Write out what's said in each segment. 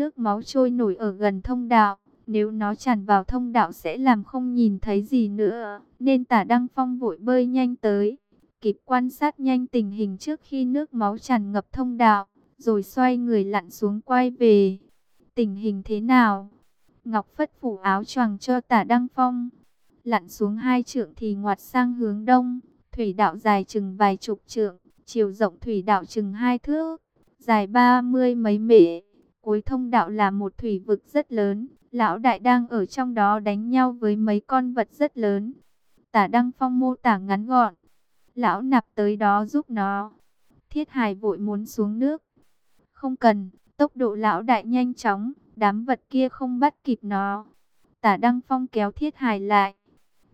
Nước máu trôi nổi ở gần thông đạo, nếu nó tràn vào thông đạo sẽ làm không nhìn thấy gì nữa, nên tả Đăng Phong vội bơi nhanh tới, kịp quan sát nhanh tình hình trước khi nước máu tràn ngập thông đạo, rồi xoay người lặn xuống quay về. Tình hình thế nào? Ngọc Phất phủ áo choàng cho tả Đăng Phong. Lặn xuống hai trượng thì ngoặt sang hướng đông, thủy đạo dài chừng vài chục trượng, chiều rộng thủy đạo chừng hai thước, dài ba mươi mấy mễ. Cuối thông đạo là một thủy vực rất lớn, lão đại đang ở trong đó đánh nhau với mấy con vật rất lớn. Tả Đăng Phong mô tả ngắn gọn, lão nạp tới đó giúp nó. Thiết Hải vội muốn xuống nước. Không cần, tốc độ lão đại nhanh chóng, đám vật kia không bắt kịp nó. Tả Đăng Phong kéo Thiết Hải lại.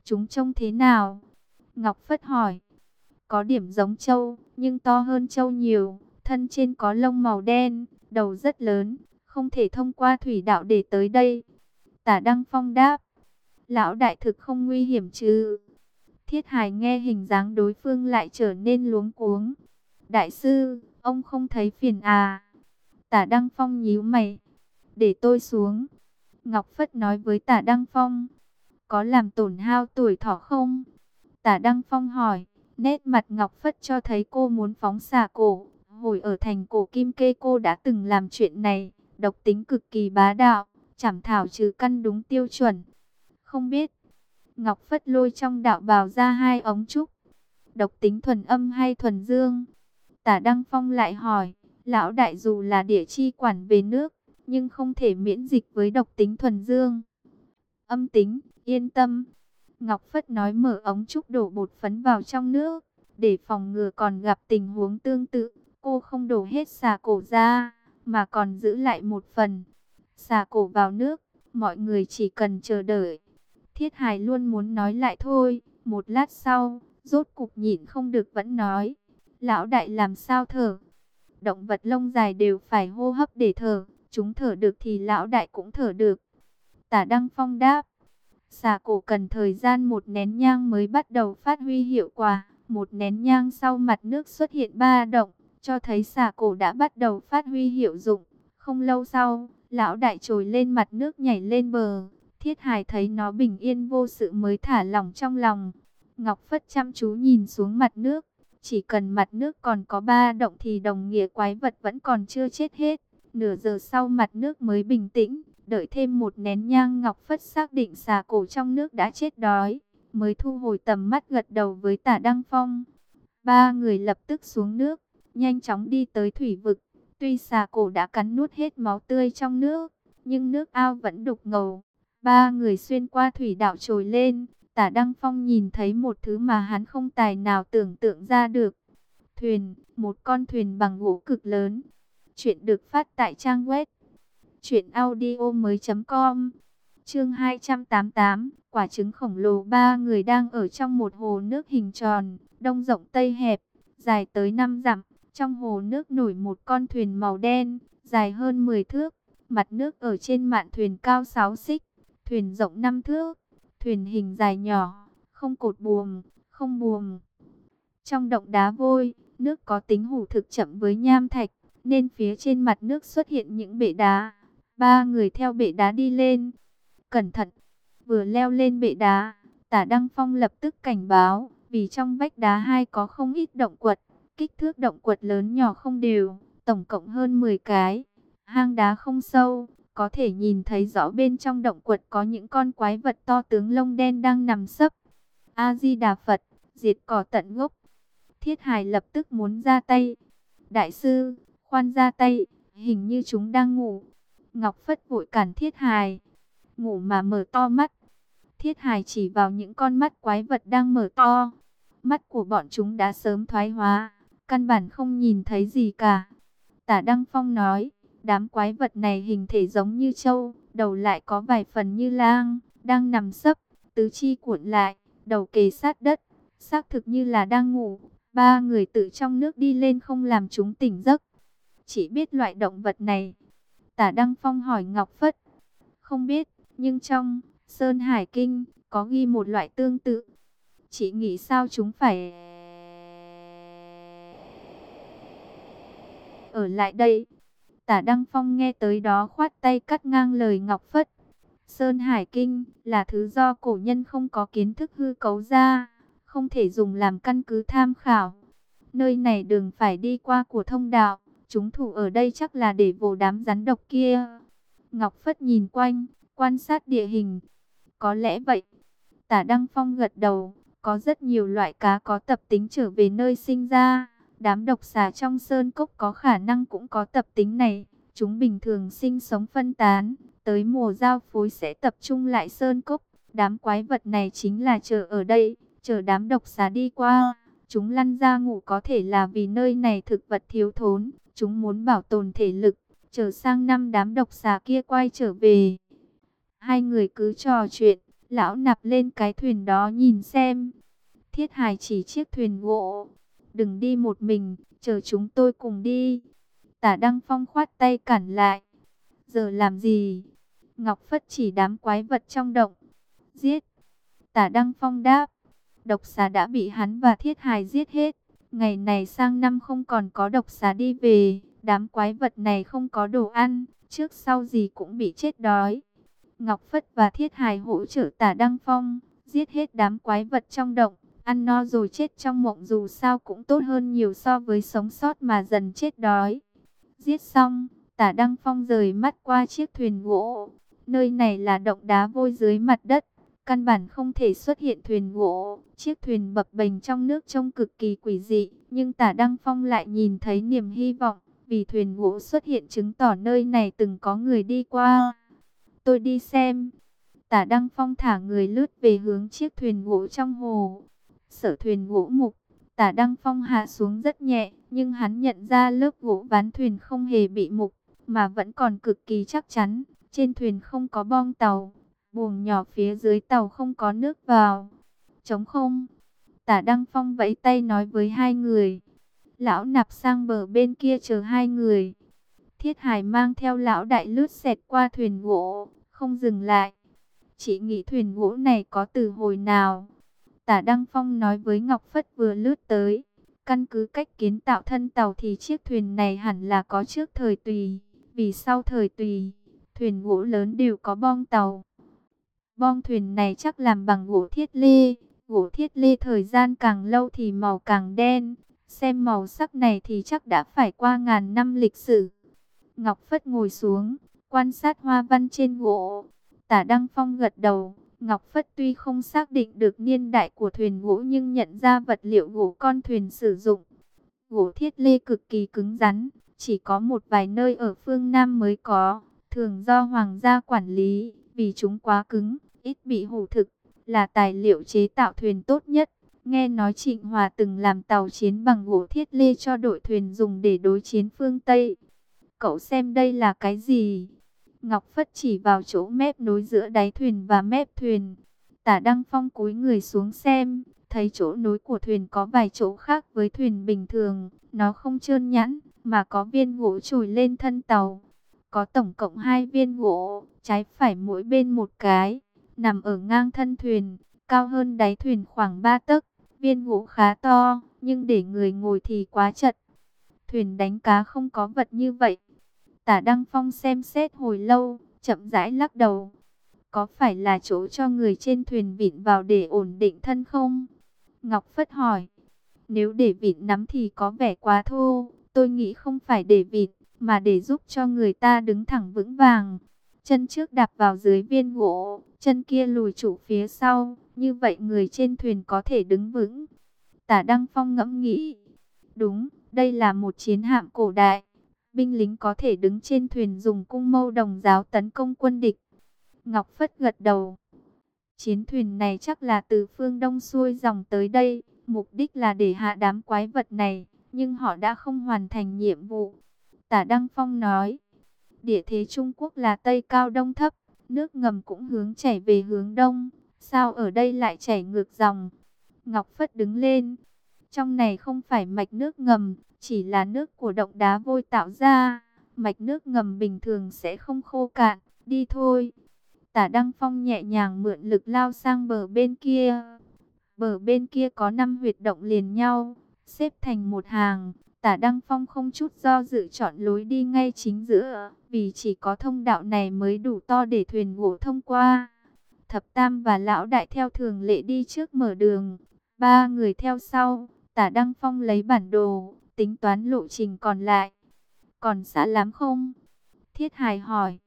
Chúng trông thế nào? Ngọc Phất hỏi. Có điểm giống trâu, nhưng to hơn trâu nhiều. Thân trên có lông màu đen, đầu rất lớn, không thể thông qua thủy đạo để tới đây. Tả Đăng Phong đáp. Lão đại thực không nguy hiểm chứ? Thiết Hải nghe hình dáng đối phương lại trở nên luống cuống. Đại sư, ông không thấy phiền à? Tả Đăng Phong nhíu mày. Để tôi xuống. Ngọc Phất nói với Tả Đăng Phong. Có làm tổn hao tuổi thọ không? Tả Đăng Phong hỏi. Nét mặt Ngọc Phất cho thấy cô muốn phóng xả cổ. Hồi ở thành cổ Kim Kê cô đã từng làm chuyện này. Độc tính cực kỳ bá đạo. Chảm thảo trừ căn đúng tiêu chuẩn. Không biết. Ngọc Phất lôi trong đạo bào ra hai ống trúc. Độc tính thuần âm hay thuần dương? Tả Đăng Phong lại hỏi. Lão đại dù là địa chi quản về nước, nhưng không thể miễn dịch với độc tính thuần dương. Âm tính, yên tâm. Ngọc Phất nói mở ống trúc đổ bột phấn vào trong nước, để phòng ngừa còn gặp tình huống tương tự. Cô không đổ hết xà cổ ra, mà còn giữ lại một phần. Xà cổ vào nước, mọi người chỉ cần chờ đợi. Thiết hài luôn muốn nói lại thôi, một lát sau, rốt cục nhịn không được vẫn nói. Lão đại làm sao thở? Động vật lông dài đều phải hô hấp để thở, chúng thở được thì lão đại cũng thở được. Tả Đăng Phong đáp, xà cổ cần thời gian một nén nhang mới bắt đầu phát huy hiệu quả. Một nén nhang sau mặt nước xuất hiện ba động, cho thấy xà cổ đã bắt đầu phát huy hiệu dụng. Không lâu sau, lão đại trồi lên mặt nước nhảy lên bờ. Thiết hài thấy nó bình yên vô sự mới thả lỏng trong lòng. Ngọc Phất chăm chú nhìn xuống mặt nước. Chỉ cần mặt nước còn có ba động thì đồng nghĩa quái vật vẫn còn chưa chết hết. Nửa giờ sau mặt nước mới bình tĩnh. Đợi thêm một nén nhang Ngọc Phất xác định xà cổ trong nước đã chết đói. Mới thu hồi tầm mắt gật đầu với tả Đăng Phong. Ba người lập tức xuống nước. Nhanh chóng đi tới thủy vực. Tuy xà cổ đã cắn nuốt hết máu tươi trong nước. Nhưng nước ao vẫn đục ngầu. Ba người xuyên qua thủy đạo trồi lên, tả Đăng Phong nhìn thấy một thứ mà hắn không tài nào tưởng tượng ra được. Thuyền, một con thuyền bằng gỗ cực lớn. Chuyện được phát tại trang web truyệnaudiomoi.com. Chương 288, quả trứng khổng lồ ba người đang ở trong một hồ nước hình tròn, đông rộng tây hẹp, dài tới 5 dặm. Trong hồ nước nổi một con thuyền màu đen, dài hơn 10 thước, mặt nước ở trên mạn thuyền cao 6 xích. Thuyền rộng 5 thước, thuyền hình dài nhỏ, không cột buồm, không buồm. Trong động đá vôi, nước có tính hủ thực chậm với nham thạch, nên phía trên mặt nước xuất hiện những bệ đá. Ba người theo bệ đá đi lên. Cẩn thận, vừa leo lên bệ đá, tả Đăng Phong lập tức cảnh báo, vì trong vách đá hai có không ít động quật, kích thước động quật lớn nhỏ không đều, tổng cộng hơn 10 cái. Hang đá không sâu, có thể nhìn thấy rõ bên trong động quật có những con quái vật to tướng lông đen đang nằm sấp. A-di-đà Phật, diệt cỏ tận gốc. Thiết Hải lập tức muốn ra tay. Đại sư, khoan ra tay, hình như chúng đang ngủ. Ngọc Phất vội cản Thiết Hải. Ngủ mà mở to mắt. Thiết Hải chỉ vào những con mắt quái vật đang mở to. Mắt của bọn chúng đã sớm thoái hóa, căn bản không nhìn thấy gì cả. Tả Đăng Phong nói, Đám quái vật này hình thể giống như trâu, đầu lại có vài phần như lang, đang nằm sấp, tứ chi cuộn lại, đầu kề sát đất, xác thực như là đang ngủ. Ba người tự trong nước đi lên không làm chúng tỉnh giấc. Chỉ biết loại động vật này. Tả Đăng Phong hỏi Ngọc Phất. Không biết, nhưng trong Sơn Hải Kinh có ghi một loại tương tự. Chỉ nghĩ sao chúng phải... Ở lại đây. Tả Đăng Phong nghe tới đó khoát tay cắt ngang lời Ngọc Phất. Sơn Hải Kinh là thứ do cổ nhân không có kiến thức hư cấu ra, không thể dùng làm căn cứ tham khảo. Nơi này đường phải đi qua của thông đạo, chúng thủ ở đây chắc là để vồ đám rắn độc kia. Ngọc Phất nhìn quanh, quan sát địa hình. Có lẽ vậy. Tả Đăng Phong gật đầu, có rất nhiều loại cá có tập tính trở về nơi sinh ra. Đám độc xà trong sơn cốc có khả năng cũng có tập tính này. Chúng bình thường sinh sống phân tán, tới mùa giao phối sẽ tập trung lại sơn cốc. Đám quái vật này chính là chờ ở đây, chờ đám độc xà đi qua. Chúng lăn ra ngủ có thể là vì nơi này thực vật thiếu thốn, chúng muốn bảo tồn thể lực, chờ sang năm đám độc xà kia quay trở về. Hai người cứ trò chuyện, lão nạp lên cái thuyền đó nhìn xem. Thiết hài chỉ chiếc thuyền gỗ, đừng đi một mình, chờ chúng tôi cùng đi. Tả Đăng Phong khoát tay cản lại. Giờ làm gì? Ngọc Phất chỉ đám quái vật trong động. Giết. Tả Đăng Phong đáp. Độc xà đã bị hắn và thiết hài giết hết. Ngày này sang năm không còn có độc xà đi về. Đám quái vật này không có đồ ăn. Trước sau gì cũng bị chết đói. Ngọc Phất và thiết hài hỗ trợ tả Đăng Phong. Giết hết đám quái vật trong động. Ăn no rồi chết trong mộng dù sao cũng tốt hơn nhiều so với sống sót mà dần chết đói. Giết xong, tả Đăng Phong rời mắt qua chiếc thuyền gỗ. Nơi này là động đá vôi dưới mặt đất. Căn bản không thể xuất hiện thuyền gỗ. Chiếc thuyền bập bềnh trong nước trông cực kỳ quỷ dị. Nhưng tả Đăng Phong lại nhìn thấy niềm hy vọng. Vì thuyền gỗ xuất hiện chứng tỏ nơi này từng có người đi qua. Tôi đi xem. Tả Đăng Phong thả người lướt về hướng chiếc thuyền gỗ trong hồ. Sở thuyền gỗ mục. Tả Đăng Phong hạ xuống rất nhẹ. Nhưng hắn nhận ra lớp gỗ ván thuyền không hề bị mục. Mà vẫn còn cực kỳ chắc chắn. Trên thuyền không có bong tàu buồng nhỏ phía dưới tàu không có nước vào. Trống không. Tả Đăng Phong vẫy tay nói với hai người. Lão nạp sang bờ bên kia chờ hai người. Thiết Hải mang theo lão đại lướt xẹt qua thuyền gỗ, không dừng lại. Chỉ nghĩ thuyền gỗ này có từ hồi nào. Tả Đăng Phong nói với Ngọc Phất vừa lướt tới. Căn cứ cách kiến tạo thân tàu thì chiếc thuyền này hẳn là có trước thời tùy. Vì sau thời tùy, thuyền gỗ lớn đều có bong tàu. Bong thuyền này chắc làm bằng gỗ thiết lê. Gỗ thiết lê thời gian càng lâu thì màu càng đen. Xem màu sắc này thì chắc đã phải qua ngàn năm lịch sử. Ngọc Phất ngồi xuống, quan sát hoa văn trên gỗ. Tả Đăng Phong gật đầu. Ngọc Phất tuy không xác định được niên đại của thuyền gỗ nhưng nhận ra vật liệu gỗ con thuyền sử dụng. Gỗ thiết lê cực kỳ cứng rắn, chỉ có một vài nơi ở phương Nam mới có, thường do hoàng gia quản lý, vì chúng quá cứng, ít bị hủ thực, là tài liệu chế tạo thuyền tốt nhất. Nghe nói Trịnh Hòa từng làm tàu chiến bằng gỗ thiết lê cho đội thuyền dùng để đối chiến phương Tây. Cậu xem đây là cái gì? Ngọc Phất chỉ vào chỗ mép nối giữa đáy thuyền và mép thuyền. Tả Đăng Phong cúi người xuống xem, thấy chỗ nối của thuyền có vài chỗ khác với thuyền bình thường. Nó không trơn nhẵn, mà có viên gỗ trồi lên thân tàu. Có tổng cộng hai viên gỗ, trái phải mỗi bên một cái nằm ở ngang thân thuyền, cao hơn đáy thuyền khoảng 3 tấc. Viên gỗ khá to, nhưng để người ngồi thì quá chật. Thuyền đánh cá không có vật như vậy. Tả Đăng Phong xem xét hồi lâu, chậm rãi lắc đầu. Có phải là chỗ cho người trên thuyền vịn vào để ổn định thân không? Ngọc Phất hỏi. Nếu để vịn nắm thì có vẻ quá thô. Tôi nghĩ không phải để vịn, mà để giúp cho người ta đứng thẳng vững vàng. Chân trước đạp vào dưới viên gỗ, chân kia lùi trụ phía sau, như vậy người trên thuyền có thể đứng vững. Tả Đăng Phong ngẫm nghĩ, đúng, đây là một chiến hạm cổ đại, binh lính có thể đứng trên thuyền dùng cung mâu đồng giáo tấn công quân địch. Ngọc Phất gật đầu. Chiến thuyền này chắc là từ phương Đông xuôi dòng tới đây, mục đích là để hạ đám quái vật này, nhưng họ đã không hoàn thành nhiệm vụ. Tả Đăng Phong nói, địa thế Trung Quốc là Tây cao Đông thấp, nước ngầm cũng hướng chảy về hướng đông, sao ở đây lại chảy ngược dòng? Ngọc Phất đứng lên, trong này không phải mạch nước ngầm, chỉ là nước của động đá vôi tạo ra, mạch nước ngầm bình thường sẽ không khô cạn, đi thôi. Tả Đăng Phong nhẹ nhàng mượn lực lao sang bờ bên kia. Bờ bên kia có 5 huyệt động liền nhau, xếp thành một hàng. Tả Đăng Phong không chút do dự chọn lối đi ngay chính giữa, vì chỉ có thông đạo này mới đủ to để thuyền gỗ thông qua. Thập Tam và Lão Đại theo thường lệ đi trước mở đường, ba người theo sau, Tả Đăng Phong lấy bản đồ, tính toán lộ trình còn lại. Còn xa lắm không? Thiết hài hỏi.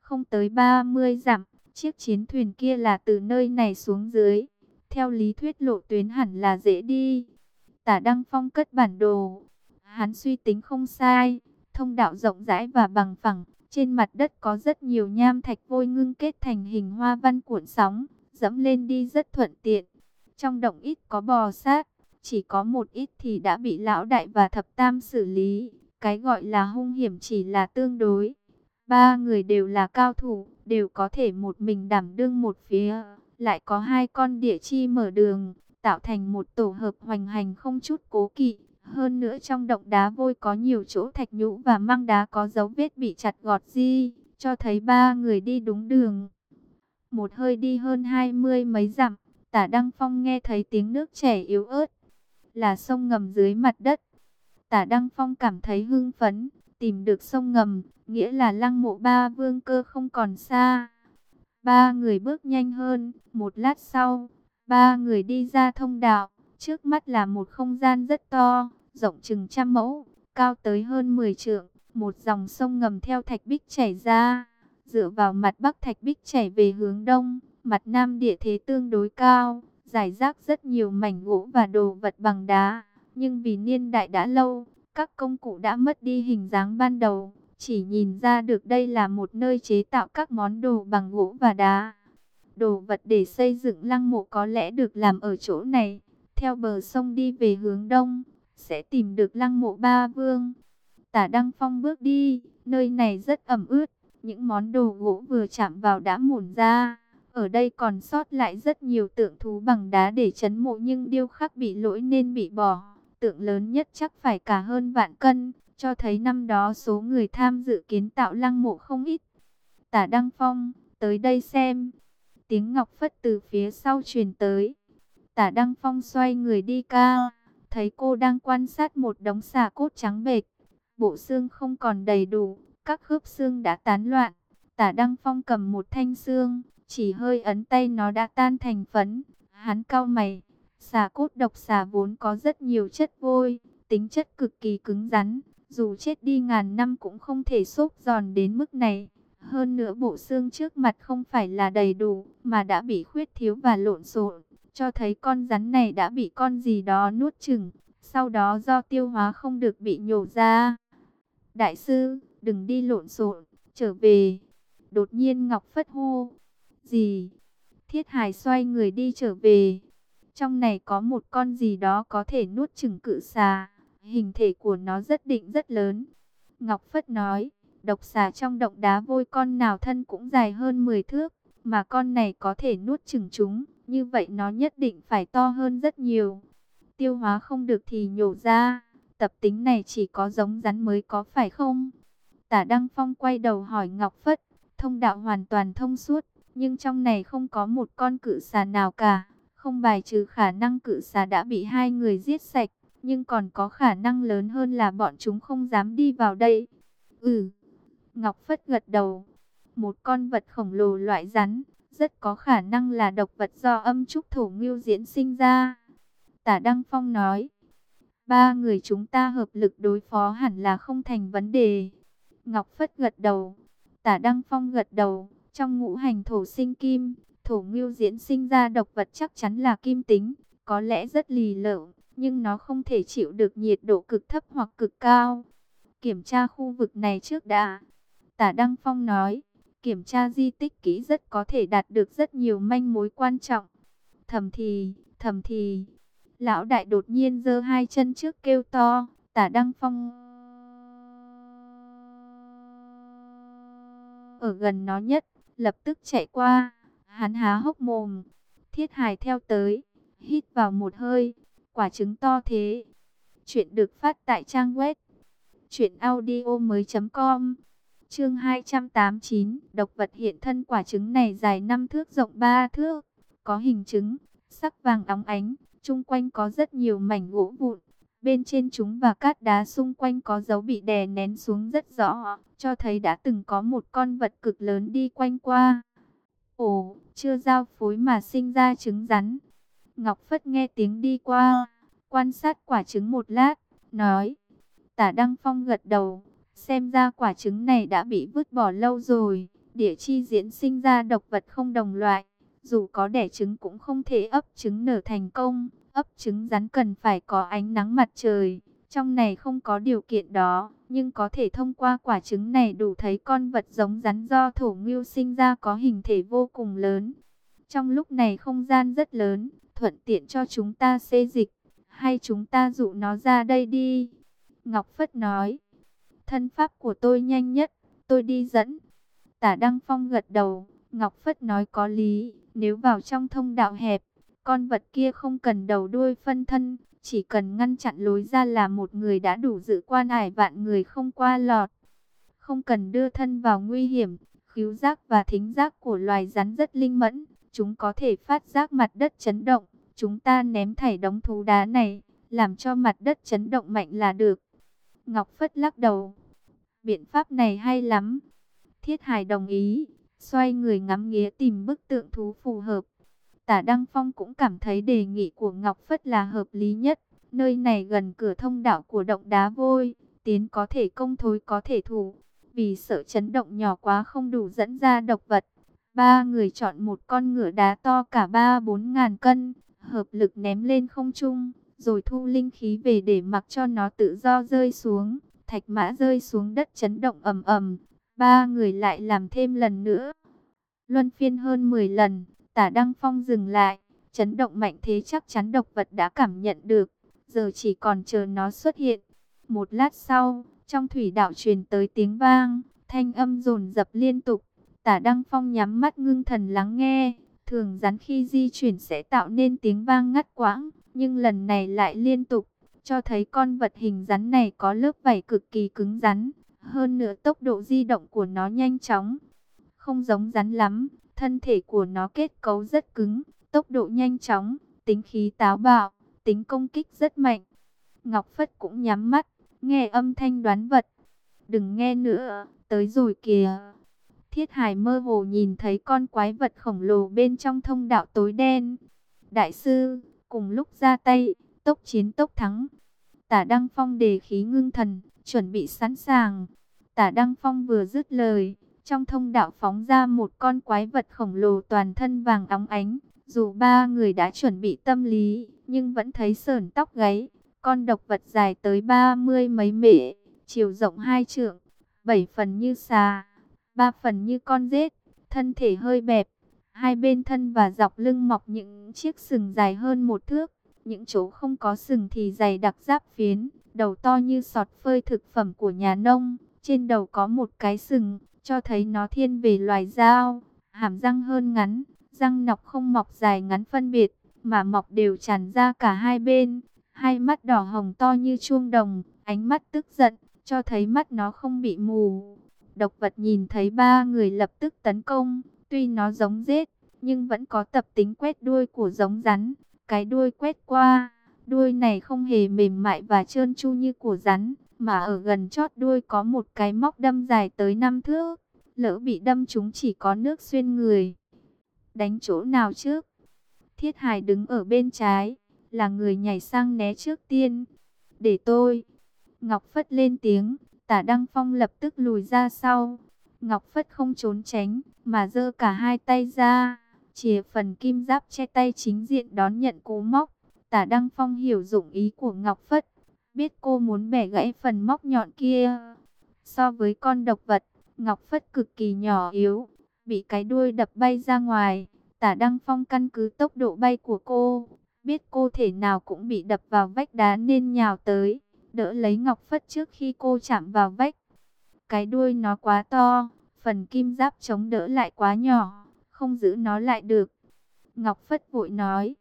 Không tới 30 dặm, chiếc chiến thuyền kia là từ nơi này xuống dưới. Theo lý thuyết lộ tuyến hẳn là dễ đi. Tả Đăng Phong cất bản đồ. Hắn suy tính không sai. Thông đạo rộng rãi và bằng phẳng. Trên mặt đất có rất nhiều nham thạch vôi ngưng kết thành hình hoa văn cuộn sóng. Dẫm lên đi rất thuận tiện. Trong động ít có bò sát. Chỉ có một ít thì đã bị lão đại và thập tam xử lý. Cái gọi là hung hiểm chỉ là tương đối. Ba người đều là cao thủ, đều có thể một mình đảm đương một phía. Lại có hai con địa chi mở đường, tạo thành một tổ hợp hoành hành không chút cố kỵ. Hơn nữa trong động đá vôi có nhiều chỗ thạch nhũ và măng đá có dấu vết bị chặt gọt di, cho thấy ba người đi đúng đường. Một hơi đi hơn hai mươi mấy dặm, tả Đăng Phong nghe thấy tiếng nước chảy yếu ớt, là sông ngầm dưới mặt đất. Tả Đăng Phong cảm thấy hưng phấn, tìm được sông ngầm, nghĩa là lăng mộ ba vương cơ không còn xa. Ba người bước nhanh hơn, một lát sau, ba người đi ra thông đạo, trước mắt là một không gian rất to, rộng chừng trăm mẫu, cao tới hơn 10 trượng, một dòng sông ngầm theo thạch bích chảy ra, dựa vào mặt bắc thạch bích chảy về hướng đông, mặt nam địa thế tương đối cao, giải rác rất nhiều mảnh gỗ và đồ vật bằng đá, nhưng vì niên đại đã lâu, các công cụ đã mất đi hình dáng ban đầu, chỉ nhìn ra được đây là một nơi chế tạo các món đồ bằng gỗ và đá. Đồ vật để xây dựng lăng mộ có lẽ được làm ở chỗ này. Theo bờ sông đi về hướng đông, sẽ tìm được lăng mộ ba vương. Tả Đăng Phong bước đi, nơi này rất ẩm ướt, những món đồ gỗ vừa chạm vào đã mủn ra. Ở đây còn sót lại rất nhiều tượng thú bằng đá để chấn mộ nhưng điêu khắc bị lỗi nên bị bỏ. Tượng lớn nhất chắc phải cả hơn vạn cân, cho thấy năm đó số người tham dự kiến tạo lăng mộ không ít. Tả Đăng Phong, tới đây xem. Tiếng Ngọc Phất từ phía sau truyền tới. Tả Đăng Phong xoay người đi ca, thấy cô đang quan sát một đống xà cốt trắng bệch. Bộ xương không còn đầy đủ, các khớp xương đã tán loạn. Tả Đăng Phong cầm một thanh xương, chỉ hơi ấn tay nó đã tan thành phấn. Hắn cau mày, xà cốt độc xà vốn có rất nhiều chất vôi, tính chất cực kỳ cứng rắn. Dù chết đi ngàn năm cũng không thể xốp giòn đến mức này. Hơn nữa bộ xương trước mặt không phải là đầy đủ, mà đã bị khuyết thiếu và lộn xộn, cho thấy con rắn này đã bị con gì đó nuốt chừng, sau đó do tiêu hóa không được bị nhổ ra. Đại sư, đừng đi lộn xộn, trở về. Đột nhiên Ngọc Phất hô. Gì? Thiết hài xoay người đi trở về. Trong này có một con gì đó có thể nuốt chừng cự xà. Hình thể của nó rất định rất lớn. Ngọc Phất nói, độc xà trong động đá vôi con nào thân cũng dài hơn 10 thước, mà con này có thể nuốt chừng chúng, như vậy nó nhất định phải to hơn rất nhiều. Tiêu hóa không được thì nhổ ra, tập tính này chỉ có giống rắn mới có phải không? Tả Đăng Phong quay đầu hỏi Ngọc Phất, thông đạo hoàn toàn thông suốt, nhưng trong này không có một con cự xà nào cả, không bài trừ khả năng cự xà đã bị hai người giết sạch nhưng còn có khả năng lớn hơn là bọn chúng không dám đi vào đây. Ừ, Ngọc Phất gật đầu. Một con vật khổng lồ loại rắn, rất có khả năng là độc vật do âm trúc thổ ngưu diễn sinh ra. Tả Đăng Phong nói, ba người chúng ta hợp lực đối phó hẳn là không thành vấn đề. Ngọc Phất gật đầu, Tả Đăng Phong gật đầu, trong ngũ hành thổ sinh kim, thổ ngưu diễn sinh ra độc vật chắc chắn là kim tính, có lẽ rất lì lợm nhưng nó không thể chịu được nhiệt độ cực thấp hoặc cực cao. Kiểm tra khu vực này trước đã. Tả Đăng Phong nói, kiểm tra di tích kỹ rất có thể đạt được rất nhiều manh mối quan trọng. Thầm thì, thầm thì, lão đại đột nhiên giơ hai chân trước kêu to, tả Đăng Phong... Ở gần nó nhất, lập tức chạy qua, hắn há hốc mồm, thiết hài theo tới, hít vào một hơi, Quả trứng to thế. Chuyện được phát tại trang web truyệnaudiomoi.com. Chương 289, độc vật hiện thân quả trứng này dài 5 thước rộng 3 thước, có hình trứng, sắc vàng óng ánh, chung quanh có rất nhiều mảnh gỗ vụn, Bên trên chúng và cát đá xung quanh có dấu bị đè nén xuống rất rõ, cho thấy đã từng có một con vật cực lớn đi quanh qua. Ồ, chưa giao phối mà sinh ra trứng rắn. Ngọc Phất nghe tiếng đi qua, quan sát quả trứng một lát, nói. Tả Đăng Phong gật đầu, xem ra quả trứng này đã bị vứt bỏ lâu rồi. Địa chi diễn sinh ra độc vật không đồng loại, dù có đẻ trứng cũng không thể ấp trứng nở thành công. Ấp trứng rắn cần phải có ánh nắng mặt trời, trong này không có điều kiện đó, nhưng có thể thông qua quả trứng này đủ thấy con vật giống rắn do thổ ngưu sinh ra có hình thể vô cùng lớn. Trong lúc này không gian rất lớn, thuận tiện cho chúng ta xê dịch, hay chúng ta dụ nó ra đây đi. Ngọc Phất nói, thân pháp của tôi nhanh nhất, tôi đi dẫn. Tả Đăng Phong gật đầu, Ngọc Phất nói có lý, nếu vào trong thông đạo hẹp, con vật kia không cần đầu đuôi phân thân, chỉ cần ngăn chặn lối ra là một người đã đủ dự quan ải vạn người không qua lọt. Không cần đưa thân vào nguy hiểm, khíu giác và thính giác của loài rắn rất linh mẫn, chúng có thể phát giác mặt đất chấn động. Chúng ta ném thảy đống thú đá này, làm cho mặt đất chấn động mạnh là được. Ngọc Phất lắc đầu. Biện pháp này hay lắm. Thiết Hải đồng ý, xoay người ngắm nghía tìm bức tượng thú phù hợp. Tả Đăng Phong cũng cảm thấy đề nghị của Ngọc Phất là hợp lý nhất. Nơi này gần cửa thông đạo của động đá vôi, tiến có thể công thối có thể thủ. Vì sợ chấn động nhỏ quá không đủ dẫn ra độc vật. Ba người chọn một con ngựa đá to cả ba bốn ngàn cân, hợp lực ném lên không trung, rồi thu linh khí về để mặc cho nó tự do rơi xuống. Thạch mã rơi xuống đất chấn động ầm ầm, ba người lại làm thêm lần nữa. Luân phiên hơn 10 lần, Tả Đăng Phong dừng lại, chấn động mạnh thế chắc chắn độc vật đã cảm nhận được, giờ chỉ còn chờ nó xuất hiện. Một lát sau, trong thủy đạo truyền tới tiếng vang, thanh âm dồn dập liên tục. Tả Đăng Phong nhắm mắt ngưng thần lắng nghe, thường rắn khi di chuyển sẽ tạo nên tiếng vang ngắt quãng, nhưng lần này lại liên tục, cho thấy con vật hình rắn này có lớp vảy cực kỳ cứng rắn, hơn nữa tốc độ di động của nó nhanh chóng. Không giống rắn lắm, Thân thể của nó kết cấu rất cứng, tốc độ nhanh chóng, tính khí táo bạo, tính công kích rất mạnh. Ngọc Phất cũng nhắm mắt, nghe âm thanh đoán vật. Đừng nghe nữa, tới rồi kìa. Thiết Hải mơ hồ nhìn thấy con quái vật khổng lồ bên trong thông đạo tối đen. Đại sư, cùng lúc ra tay, tốc chiến tốc thắng. Tả Đăng Phong đề khí ngưng thần, chuẩn bị sẵn sàng. Tả Đăng Phong vừa dứt lời, trong thông đạo phóng ra một con quái vật khổng lồ toàn thân vàng óng ánh. Dù ba người đã chuẩn bị tâm lý, nhưng vẫn thấy sờn tóc gáy. Con độc vật dài tới ba mươi mấy mễ, chiều rộng hai trượng, bảy phần như xà, ba phần như con rết, thân thể hơi bẹp. Hai bên thân và dọc lưng mọc những chiếc sừng dài hơn một thước. Những chỗ không có sừng thì dày đặc giáp phiến, đầu to như sọt phơi thực phẩm của nhà nông. Trên đầu có một cái sừng, cho thấy nó thiên về loài dao, hàm răng hơn ngắn, răng nọc không mọc dài ngắn phân biệt, mà mọc đều tràn ra cả hai bên, hai mắt đỏ hồng to như chuông đồng, ánh mắt tức giận, cho thấy mắt nó không bị mù. Độc vật nhìn thấy ba người lập tức tấn công, tuy nó giống rết, nhưng vẫn có tập tính quét đuôi của giống rắn, cái đuôi quét qua, đuôi này không hề mềm mại và trơn tru như của rắn, mà ở gần chót đuôi có một cái móc đâm dài tới năm thước. Lỡ bị đâm chúng chỉ có nước xuyên người. Đánh chỗ nào trước? Thiết Hải đứng ở bên trái, là người nhảy sang né trước tiên. Để tôi. Ngọc Phất lên tiếng, tả Đăng Phong lập tức lùi ra sau. Ngọc Phất không trốn tránh, mà giơ cả hai tay ra, chìa phần kim giáp che tay chính diện đón nhận cú móc. Tả Đăng Phong hiểu dụng ý của Ngọc Phất, biết cô muốn bẻ gãy phần móc nhọn kia. So với con độc vật, Ngọc Phất cực kỳ nhỏ yếu, bị cái đuôi đập bay ra ngoài. Tả Đăng Phong căn cứ tốc độ bay của cô, biết cô thể nào cũng bị đập vào vách đá nên nhào tới, đỡ lấy Ngọc Phất trước khi cô chạm vào vách. Cái đuôi nó quá to, phần kim giáp chống đỡ lại quá nhỏ, không giữ nó lại được. Ngọc Phất vội nói,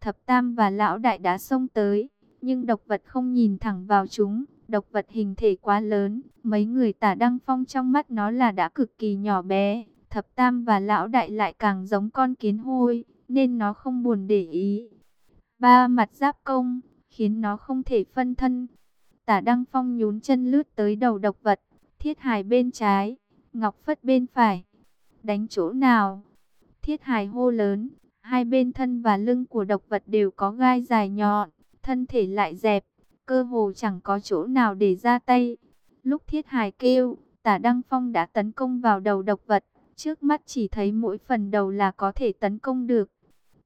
thập tam và lão đại đã xông tới nhưng độc vật không nhìn thẳng vào chúng. Độc vật hình thể quá lớn, mấy người tả đăng phong trong mắt nó là đã cực kỳ nhỏ bé. Thập tam và lão đại lại càng giống con kiến hôi, nên nó không buồn để ý. Ba mặt giáp công, khiến nó không thể phân thân. Tả Đăng Phong nhún chân lướt tới đầu độc vật, thiết hài bên trái, ngọc phất bên phải. Đánh chỗ nào? Thiết hài hô lớn, hai bên thân và lưng của độc vật đều có gai dài nhọn, thân thể lại dẹp, cơ hồ chẳng có chỗ nào để ra tay. Lúc thiết hài kêu, tả Đăng Phong đã tấn công vào đầu độc vật, trước mắt chỉ thấy mỗi phần đầu là có thể tấn công được.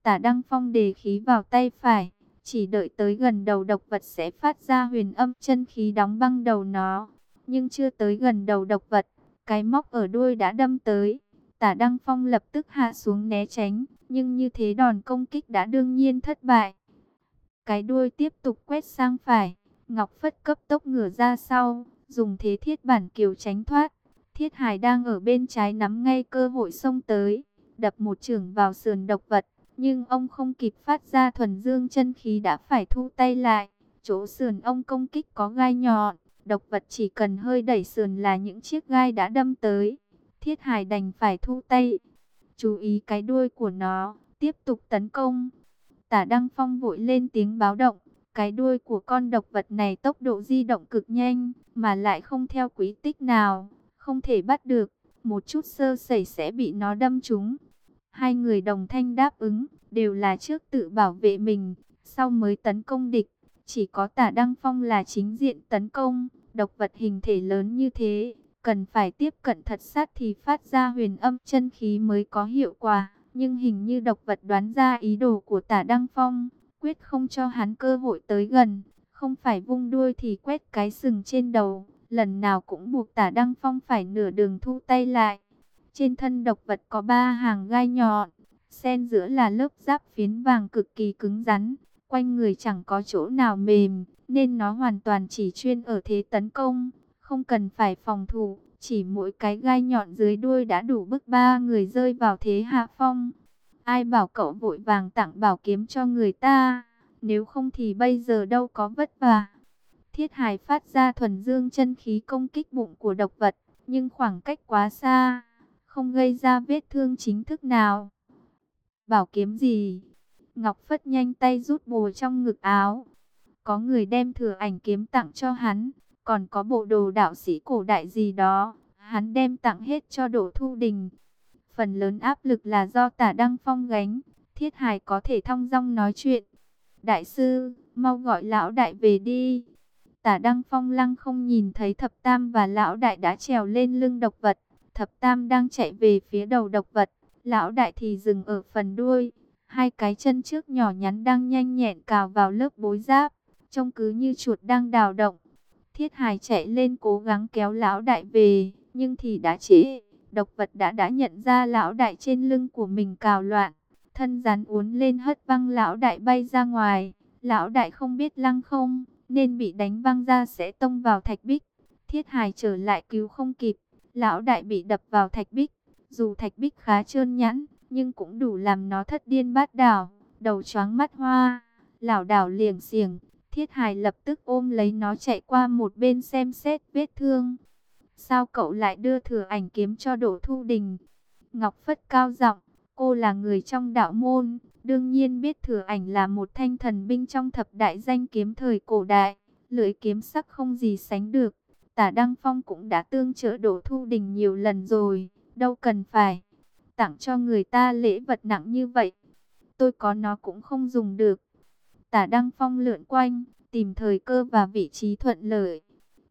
Tả Đăng Phong đề khí vào tay phải, chỉ đợi tới gần đầu độc vật sẽ phát ra huyền âm chân khí đóng băng đầu nó. Nhưng chưa tới gần đầu độc vật, cái móc ở đuôi đã đâm tới. Tả Đăng Phong lập tức hạ xuống né tránh, nhưng như thế đòn công kích đã đương nhiên thất bại. Cái đuôi tiếp tục quét sang phải, Ngọc Phất cấp tốc ngửa ra sau, dùng thế thiết bản kiều tránh thoát. Thiết Hải đang ở bên trái nắm ngay cơ hội xông tới, đập một trường vào sườn độc vật, nhưng ông không kịp phát ra thuần dương chân khí đã phải thu tay lại. Chỗ sườn ông công kích có gai nhọn, độc vật chỉ cần hơi đẩy sườn là những chiếc gai đã đâm tới. Thiết Hải đành phải thu tay. Chú ý cái đuôi của nó, tiếp tục tấn công. Tả Đăng Phong vội lên tiếng báo động. Cái đuôi của con độc vật này tốc độ di động cực nhanh, mà lại không theo quý tích nào, không thể bắt được. Một chút sơ sẩy sẽ bị nó đâm trúng. Hai người đồng thanh đáp ứng, đều là trước tự bảo vệ mình, sau mới tấn công địch. Chỉ có tả Đăng Phong là chính diện tấn công, độc vật hình thể lớn như thế, cần phải tiếp cận thật sát thì phát ra huyền âm chân khí mới có hiệu quả. Nhưng hình như độc vật đoán ra ý đồ của tả Đăng Phong, quyết không cho hắn cơ hội tới gần, không phải vung đuôi thì quét cái sừng trên đầu, lần nào cũng buộc tả Đăng Phong phải nửa đường thu tay lại. Trên thân độc vật có ba hàng gai nhọn, xen giữa là lớp giáp phiến vàng cực kỳ cứng rắn, quanh người chẳng có chỗ nào mềm, nên nó hoàn toàn chỉ chuyên ở thế tấn công, không cần phải phòng thủ, chỉ mỗi cái gai nhọn dưới đuôi đã đủ bức ba người rơi vào thế hạ phong. Ai bảo cậu vội vàng tặng bảo kiếm cho người ta, nếu không thì bây giờ đâu có vất vả. Thiết Hải phát ra thuần dương chân khí công kích bụng của độc vật, nhưng khoảng cách quá xa, không gây ra vết thương chính thức nào. Bảo kiếm gì? Ngọc Phất nhanh tay rút bồ trong ngực áo. Có người đem thừa ảnh kiếm tặng cho hắn, còn có bộ đồ đạo sĩ cổ đại gì đó, hắn đem tặng hết cho Đỗ Thu Đình. Phần lớn áp lực là do tả Đăng Phong gánh, Thiết Hải có thể thong dong nói chuyện. Đại sư, mau gọi lão đại về đi. Tả Đăng Phong lăng không nhìn thấy thập tam và lão đại đã trèo lên lưng độc vật. Thập tam đang chạy về phía đầu độc vật, lão đại thì dừng ở phần đuôi. Hai cái chân trước nhỏ nhắn đang nhanh nhẹn cào vào lớp bối giáp, trông cứ như chuột đang đào động. Thiết Hải chạy lên cố gắng kéo lão đại về, nhưng thì đã trễ. Độc vật đã đã nhận ra lão đại trên lưng của mình cào loạn, thân rắn uốn lên hất văng lão đại bay ra ngoài. Lão đại không biết lăng không, nên bị đánh văng ra sẽ tông vào thạch bích. Thiết Hải trở lại cứu không kịp, lão đại bị đập vào thạch bích. Dù thạch bích khá trơn nhẵn, nhưng cũng đủ làm nó thất điên bát đảo, đầu choáng mắt hoa, lảo đảo liềng xiềng. Thiết Hải lập tức ôm lấy nó chạy qua một bên xem xét vết thương. Sao cậu lại đưa thừa ảnh kiếm cho Đỗ Thu Đình? Ngọc Phất cao giọng, cô là người trong đạo môn, đương nhiên biết thừa ảnh là một thanh thần binh trong thập đại danh kiếm thời cổ đại, lưỡi kiếm sắc không gì sánh được. Tả Đăng Phong cũng đã tương trợ Đỗ Thu Đình nhiều lần rồi, đâu cần phải tặng cho người ta lễ vật nặng như vậy. Tôi có nó cũng không dùng được. Tả Đăng Phong lượn quanh, tìm thời cơ và vị trí thuận lợi.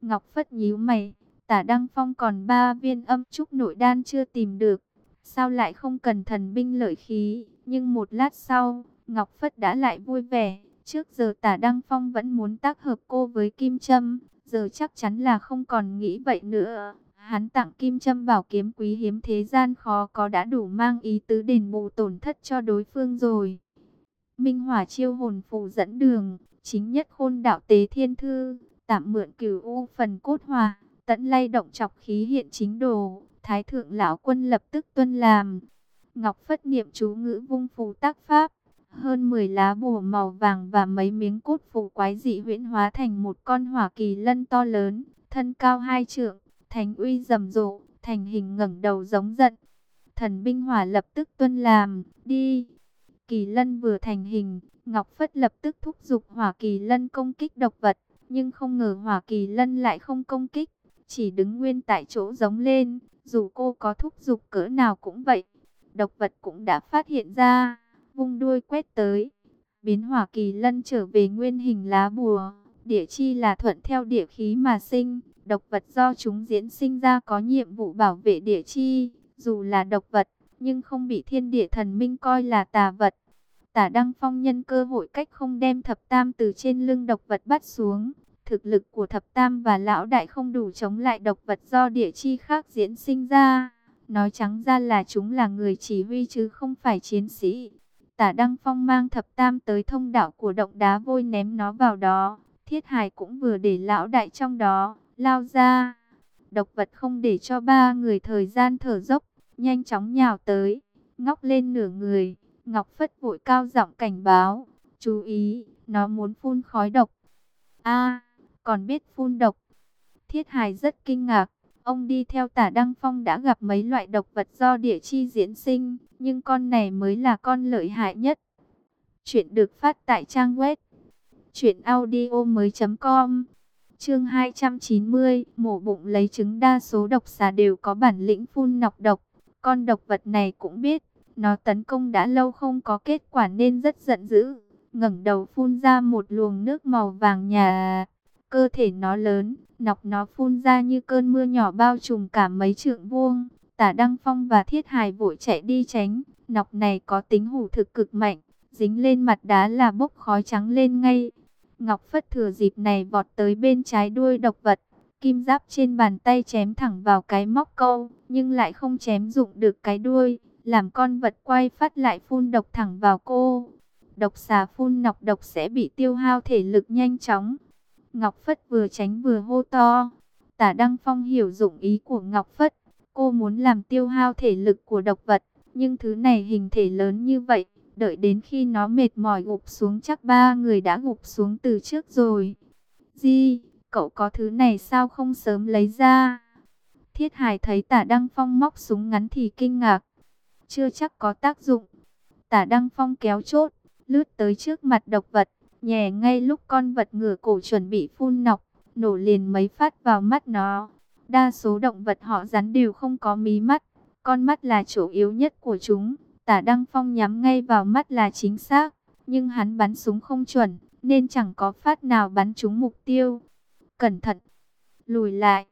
Ngọc Phất nhíu mày, Tả Đăng Phong còn ba viên âm trúc nội đan chưa tìm được. Sao lại không cần thần binh lợi khí? Nhưng một lát sau, Ngọc Phất đã lại vui vẻ. Trước giờ Tả Đăng Phong vẫn muốn tác hợp cô với Kim Trâm. Giờ chắc chắn là không còn nghĩ vậy nữa. Hắn tặng Kim Trâm bảo kiếm quý hiếm thế gian khó có đã đủ mang ý tứ đền bù tổn thất cho đối phương rồi. Minh Hỏa chiêu hồn phù dẫn đường, chính nhất khôn đạo tế thiên thư, tạm mượn cửu u phần cốt hòa, tận lay động chọc khí hiện chính đồ, thái thượng lão quân lập tức tuân làm. Ngọc Phất niệm chú ngữ vung phù tác pháp, hơn 10 lá bùa màu vàng và mấy miếng cốt phù quái dị huyễn hóa thành một con hỏa kỳ lân to lớn, thân cao hai trượng, thành uy rầm rộ, thành hình ngẩng đầu giống giận. Thần binh hỏa lập tức tuân làm, đi. Kỳ lân vừa thành hình, Ngọc Phất lập tức thúc giục hỏa kỳ lân công kích độc vật, nhưng không ngờ hỏa kỳ lân lại không công kích, chỉ đứng nguyên tại chỗ giống lên, dù cô có thúc giục cỡ nào cũng vậy. Độc vật cũng đã phát hiện ra, vung đuôi quét tới, biến hỏa kỳ lân trở về nguyên hình lá bùa. Địa chi là thuận theo địa khí mà sinh, độc vật do chúng diễn sinh ra có nhiệm vụ bảo vệ địa chi, dù là độc vật, nhưng không bị thiên địa thần minh coi là tà vật. Tả Đăng Phong nhân cơ hội cách không đem thập tam từ trên lưng độc vật bắt xuống. Thực lực của thập tam và lão đại không đủ chống lại độc vật do địa chi khác diễn sinh ra. Nói trắng ra là chúng là người chỉ huy chứ không phải chiến sĩ. Tả Đăng Phong mang thập tam tới thông đạo của động đá vôi ném nó vào đó. Thiết Hải cũng vừa để lão đại trong đó, lao ra. Độc vật không để cho ba người thời gian thở dốc, nhanh chóng nhào tới, ngóc lên nửa người. Ngọc Phất vội cao giọng cảnh báo, chú ý, nó muốn phun khói độc. a còn biết phun độc. Thiết Hải rất kinh ngạc, ông đi theo tả Đăng Phong đã gặp mấy loại độc vật do địa chi diễn sinh, nhưng con này mới là con lợi hại nhất. Chuyện được phát tại trang web truyệnaudio mới.com, Chương 290 Mổ bụng lấy trứng đa số độc xà đều có bản lĩnh phun nọc độc con độc vật này cũng biết Nó tấn công đã lâu không có kết quả nên rất giận dữ ngẩng đầu phun ra một luồng nước màu vàng nhà. Cơ thể nó lớn Nọc nó phun ra như cơn mưa nhỏ bao trùm cả mấy trượng vuông Tả Đăng Phong và Thiết Hải vội chạy đi tránh. Nọc này có tính hủ thực cực mạnh dính lên mặt đá là bốc khói trắng lên ngay. Ngọc Phất thừa dịp này vọt tới bên trái đuôi độc vật, kim giáp trên bàn tay chém thẳng vào cái móc câu, nhưng lại không chém dụng được cái đuôi, làm con vật quay phát lại phun độc thẳng vào cô. Độc xà phun nọc độc sẽ bị tiêu hao thể lực nhanh chóng. Ngọc Phất vừa tránh vừa hô to. Tả Đăng Phong hiểu dụng ý của Ngọc Phất. Cô muốn làm tiêu hao thể lực của độc vật, nhưng thứ này hình thể lớn như vậy, Đợi đến khi nó mệt mỏi gục xuống chắc ba người đã gục xuống từ trước rồi. Di, cậu có thứ này sao không sớm lấy ra? Thiết Hải thấy tả Đăng Phong móc súng ngắn thì kinh ngạc. Chưa chắc có tác dụng. Tả Đăng Phong kéo chốt, lướt tới trước mặt độc vật, nhẹ ngay lúc con vật ngửa cổ chuẩn bị phun nọc, nổ liền mấy phát vào mắt nó. Đa số động vật họ rắn đều không có mí mắt, con mắt là chỗ yếu nhất của chúng. Tả Đăng Phong nhắm ngay vào mắt là chính xác, nhưng hắn bắn súng không chuẩn, nên chẳng có phát nào bắn trúng mục tiêu. Cẩn thận, lùi lại.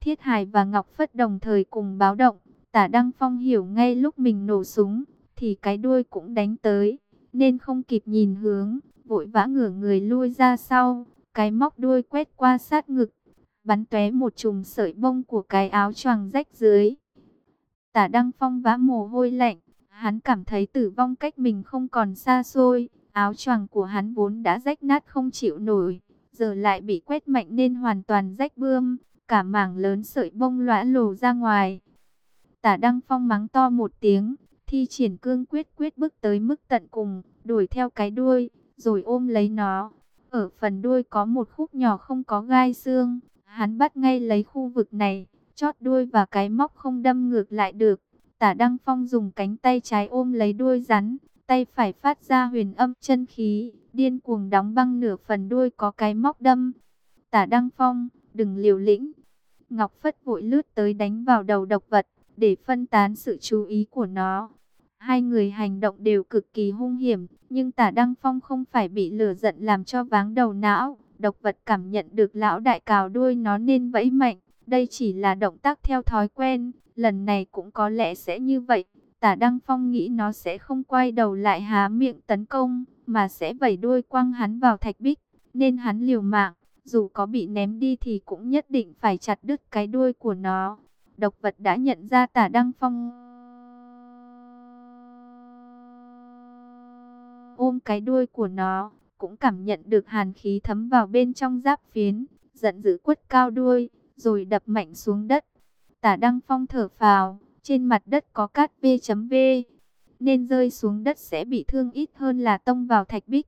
Thiết Hải và Ngọc Phất đồng thời cùng báo động, Tả Đăng Phong hiểu ngay lúc mình nổ súng, thì cái đuôi cũng đánh tới, nên không kịp nhìn hướng, vội vã ngửa người lui ra sau, cái móc đuôi quét qua sát ngực, bắn tóe một chùm sợi bông của cái áo choàng rách dưới. Tả Đăng Phong vã mồ hôi lạnh, Hắn cảm thấy tử vong cách mình không còn xa xôi, áo choàng của hắn vốn đã rách nát không chịu nổi, giờ lại bị quét mạnh nên hoàn toàn rách bươm, cả mảng lớn sợi bông lõa lồ ra ngoài. Tả Đăng Phong mắng to một tiếng, thi triển cương quyết quyết bước tới mức tận cùng, đuổi theo cái đuôi, rồi ôm lấy nó. Ở phần đuôi có một khúc nhỏ không có gai xương, hắn bắt ngay lấy khu vực này, chót đuôi và cái móc không đâm ngược lại được. Tả Đăng Phong dùng cánh tay trái ôm lấy đuôi rắn, tay phải phát ra huyền âm chân khí, điên cuồng đóng băng nửa phần đuôi có cái móc đâm. Tả Đăng Phong, đừng liều lĩnh. Ngọc Phất vội lướt tới đánh vào đầu độc vật, để phân tán sự chú ý của nó. Hai người hành động đều cực kỳ hung hiểm, nhưng tả Đăng Phong không phải bị lửa giận làm cho váng đầu não. Độc vật cảm nhận được lão đại cào đuôi nó nên vẫy mạnh. Đây chỉ là động tác theo thói quen, lần này cũng có lẽ sẽ như vậy. Tả Đăng Phong nghĩ nó sẽ không quay đầu lại há miệng tấn công, mà sẽ vẩy đuôi quăng hắn vào thạch bích, nên hắn liều mạng, dù có bị ném đi thì cũng nhất định phải chặt đứt cái đuôi của nó. Độc vật đã nhận ra Tả Đăng Phong ôm cái đuôi của nó, cũng cảm nhận được hàn khí thấm vào bên trong giáp phiến, giận dữ quất cao đuôi, rồi đập mạnh xuống đất. Tả Đăng Phong thở phào, trên mặt đất có cát V.V, nên rơi xuống đất sẽ bị thương ít hơn là tông vào thạch bích.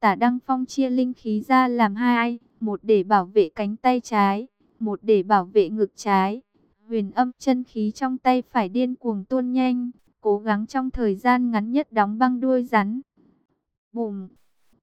Tả Đăng Phong chia linh khí ra làm hai, một để bảo vệ cánh tay trái, một để bảo vệ ngực trái. Huyền âm chân khí trong tay phải điên cuồng tuôn nhanh, cố gắng trong thời gian ngắn nhất đóng băng đuôi rắn. Bùm!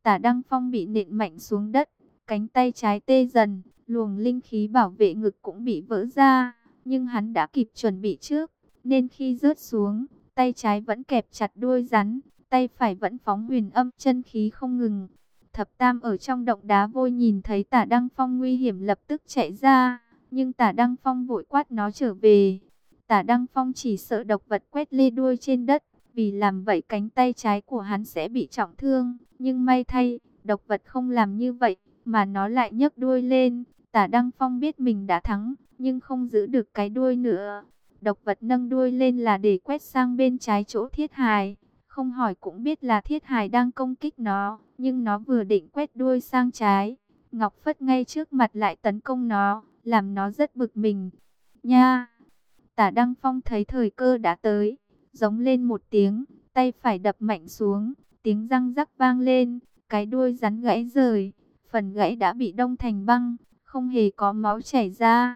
Tả Đăng Phong bị nện mạnh xuống đất, cánh tay trái tê dần, luồng linh khí bảo vệ ngực cũng bị vỡ ra, nhưng hắn đã kịp chuẩn bị trước, nên khi rớt xuống, tay trái vẫn kẹp chặt đuôi rắn, tay phải vẫn phóng huyền âm chân khí không ngừng. Thập Tam ở trong động đá vôi nhìn thấy tả Đăng Phong nguy hiểm lập tức chạy ra, nhưng tả Đăng Phong vội quát nó trở về. Tả Đăng Phong chỉ sợ độc vật quét lê đuôi trên đất, vì làm vậy cánh tay trái của hắn sẽ bị trọng thương. Nhưng may thay, độc vật không làm như vậy, mà nó lại nhấc đuôi lên. Tả Đăng Phong biết mình đã thắng, nhưng không giữ được cái đuôi nữa. Độc vật nâng đuôi lên là để quét sang bên trái chỗ thiết hài. Không hỏi cũng biết là thiết hài đang công kích nó, nhưng nó vừa định quét đuôi sang trái. Ngọc Phất ngay trước mặt lại tấn công nó, làm nó rất bực mình. Nha! Tả Đăng Phong thấy thời cơ đã tới, giống lên một tiếng, tay phải đập mạnh xuống, tiếng răng rắc vang lên, cái đuôi rắn gãy rời, phần gãy đã bị đông thành băng, không hề có máu chảy ra.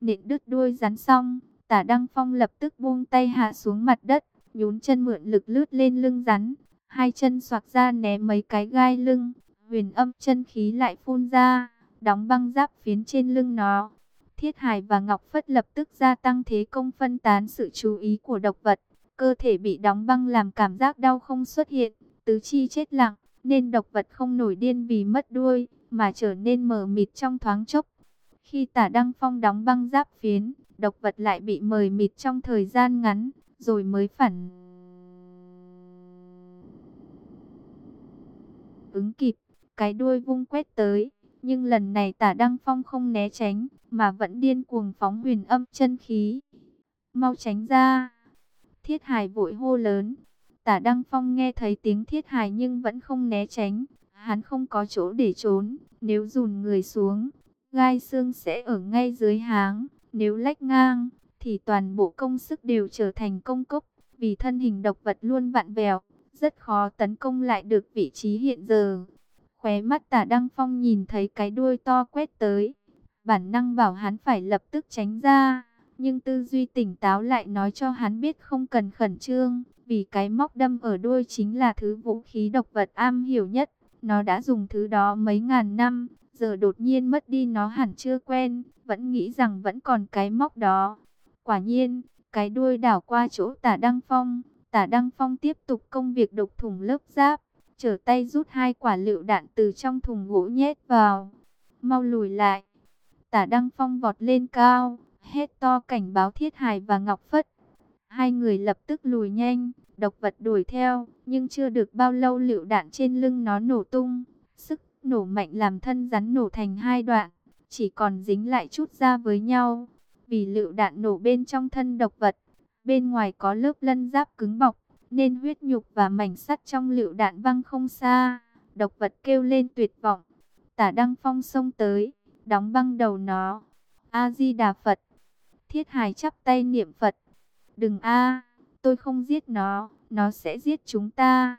Nện đứt đuôi rắn xong, tả Đăng Phong lập tức buông tay hạ xuống mặt đất, nhún chân mượn lực lướt lên lưng rắn, hai chân xoạc ra né mấy cái gai lưng, huyền âm chân khí lại phun ra, đóng băng giáp phiến trên lưng nó. Thiết Hải và Ngọc Phất lập tức gia tăng thế công phân tán sự chú ý của độc vật. Cơ thể bị đóng băng làm cảm giác đau không xuất hiện, tứ chi chết lặng, nên độc vật không nổi điên vì mất đuôi, mà trở nên mờ mịt trong thoáng chốc. Khi tả Đăng Phong đóng băng giáp phiến, độc vật lại bị mời mịt trong thời gian ngắn, rồi mới phản ứng kịp, cái đuôi vung quét tới, nhưng lần này tả Đăng Phong không né tránh, mà vẫn điên cuồng phóng huyền âm chân khí. Mau tránh ra! Thiết Hải vội hô lớn. Tả Đăng Phong nghe thấy tiếng Thiết Hải nhưng vẫn không né tránh. Hắn không có chỗ để trốn. Nếu dùn người xuống, gai xương sẽ ở ngay dưới háng. Nếu lách ngang, thì toàn bộ công sức đều trở thành công cốc. Vì thân hình độc vật luôn vặn vẹo, rất khó tấn công lại được vị trí hiện giờ. Khóe mắt tả Đăng Phong nhìn thấy cái đuôi to quét tới. Bản năng bảo hắn phải lập tức tránh ra. Nhưng tư duy tỉnh táo lại nói cho hắn biết không cần khẩn trương. Vì cái móc đâm ở đuôi chính là thứ vũ khí độc vật am hiểu nhất. Nó đã dùng thứ đó mấy ngàn năm. Giờ đột nhiên mất đi nó hẳn chưa quen. Vẫn nghĩ rằng vẫn còn cái móc đó. Quả nhiên, cái đuôi đảo qua chỗ tả Đăng Phong. Tả Đăng Phong tiếp tục công việc đục thùng lớp giáp trở tay rút hai quả lựu đạn từ trong thùng gỗ nhét vào. Mau lùi lại. Tả Đăng Phong vọt lên cao, hét to cảnh báo Thiết Hải và Ngọc Phất. Hai người lập tức lùi nhanh, độc vật đuổi theo, nhưng chưa được bao lâu lựu đạn trên lưng nó nổ tung. Sức nổ mạnh làm thân rắn nổ thành hai đoạn, chỉ còn dính lại chút ra với nhau. Vì lựu đạn nổ bên trong thân độc vật, bên ngoài có lớp lân giáp cứng bọc, nên huyết nhục và mảnh sắt trong lựu đạn văng không xa. Độc vật kêu lên tuyệt vọng. Tả Đăng Phong xông tới, đóng băng đầu nó. A-di-đà Phật. Thiết hài chắp tay niệm Phật. Đừng a, tôi không giết nó, nó sẽ giết chúng ta.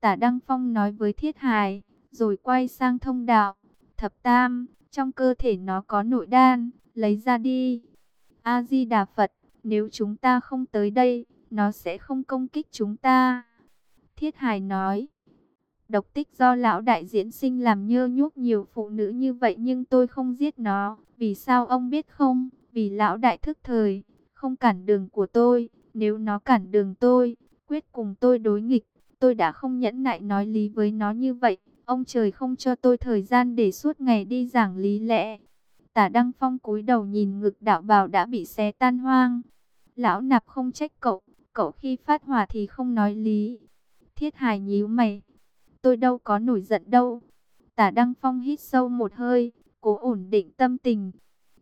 Tả Đăng Phong nói với Thiết Hải, rồi quay sang thông đạo. Thập Tam, trong cơ thể nó có nội đan, lấy ra đi. A-di-đà Phật, nếu chúng ta không tới đây, nó sẽ không công kích chúng ta. Thiết Hải nói, độc tích do lão đại diễn sinh làm nhơ nhuốc nhiều phụ nữ như vậy nhưng tôi không giết nó. Vì sao ông biết không? Vì lão đại thức thời, không cản đường của tôi. Nếu nó cản đường tôi, quyết cùng tôi đối nghịch. Tôi đã không nhẫn nại nói lý với nó như vậy. Ông trời không cho tôi thời gian để suốt ngày đi giảng lý lẽ. Tả Đăng Phong cúi đầu nhìn ngực đạo bào đã bị xé tan hoang. Lão nạp không trách cậu, cậu khi phát hỏa thì không nói lý. Thiết hài nhíu mày. Tôi đâu có nổi giận đâu. Tả Đăng Phong hít sâu một hơi, cố ổn định tâm tình.